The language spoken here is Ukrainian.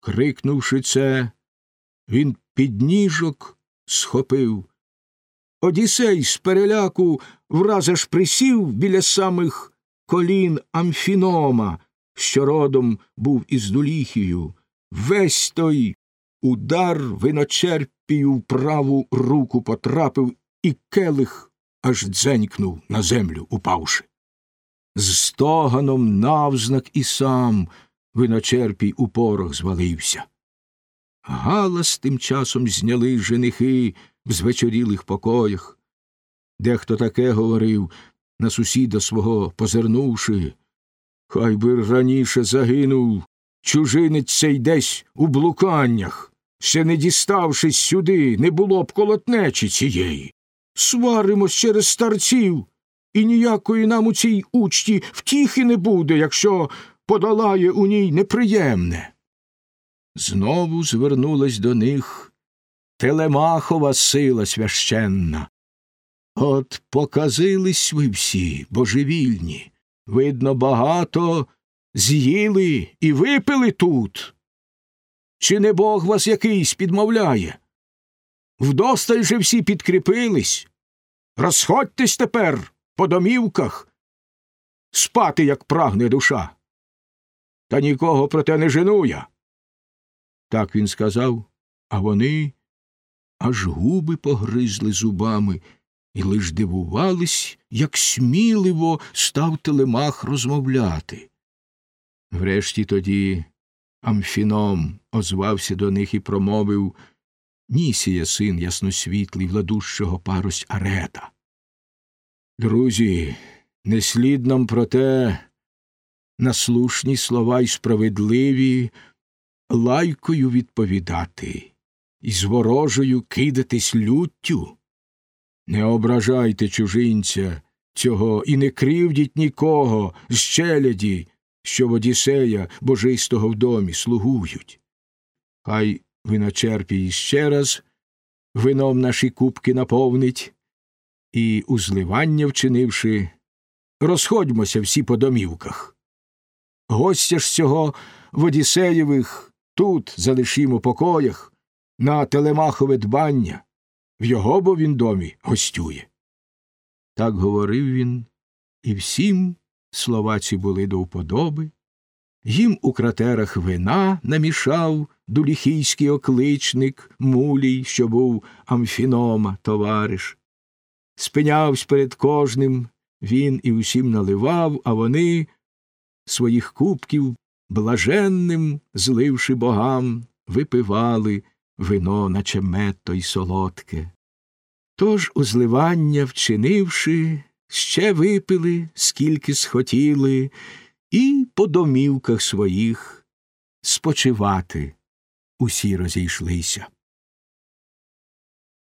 Крикнувши це, він підніжок схопив. Одісей з переляку враз аж присів біля самих колін Амфінома, що родом був із Дуліхію. Весь той удар виночерпію праву руку потрапив, і келих аж дзенькнув на землю, упавши. З стоганом навзнак і сам виночерпій у порох звалився. Галас тим часом зняли женихи в звечорілих покоях. Дехто таке говорив, на сусіда свого позирнувши. Хай би раніше загинув, чужинець цей десь у блуканнях, ще не діставшись сюди, не було б колотнечі цієї. Сваримось через старців, і ніякої нам у цій учті втіхи не буде, якщо подолає у ній неприємне. Знову звернулась до них Телемахова сила священна. От показились ви всі, божевільні, видно, багато з'їли і випили тут. Чи не бог вас якийсь підмовляє? Вдосталь же всі підкріпились. Розходьтесь тепер по домівках, спати, як прагне душа. Та нікого про те не жену я. Так він сказав, а вони аж губи погризли зубами і лиш дивувались, як сміливо став телемах розмовляти. Врешті тоді Амфіном озвався до них і промовив Нісія, син ясносвітлий владущого парось Арета. Друзі, не слід нам про те на слушні слова й справедливі лайкою відповідати і з ворожою кидатись люттю. Не ображайте чужинця цього і не кривдіть нікого з челяді, що в Одіссея божистого в домі слугують. Хай виночерпій іще раз вином наші кубки наповнить, і, узливання вчинивши, розходьмося всі по домівках. Гостя ж цього в Одіссеєвих тут залишімо покоях на телемахове дбання, в його бо він домі гостює. Так говорив він, і всім слова ці були до вподоби. Їм у кратерах вина намішав дуліхійський окличник мулій, що був Амфінома, товариш. Спинявсь перед кожним, він і усім наливав, а вони своїх кубків блаженним, зливши богам, випивали вино, наче метто й солодке. Тож, узливання вчинивши, ще випили, скільки схотіли, і по домівках своїх спочивати усі розійшлися.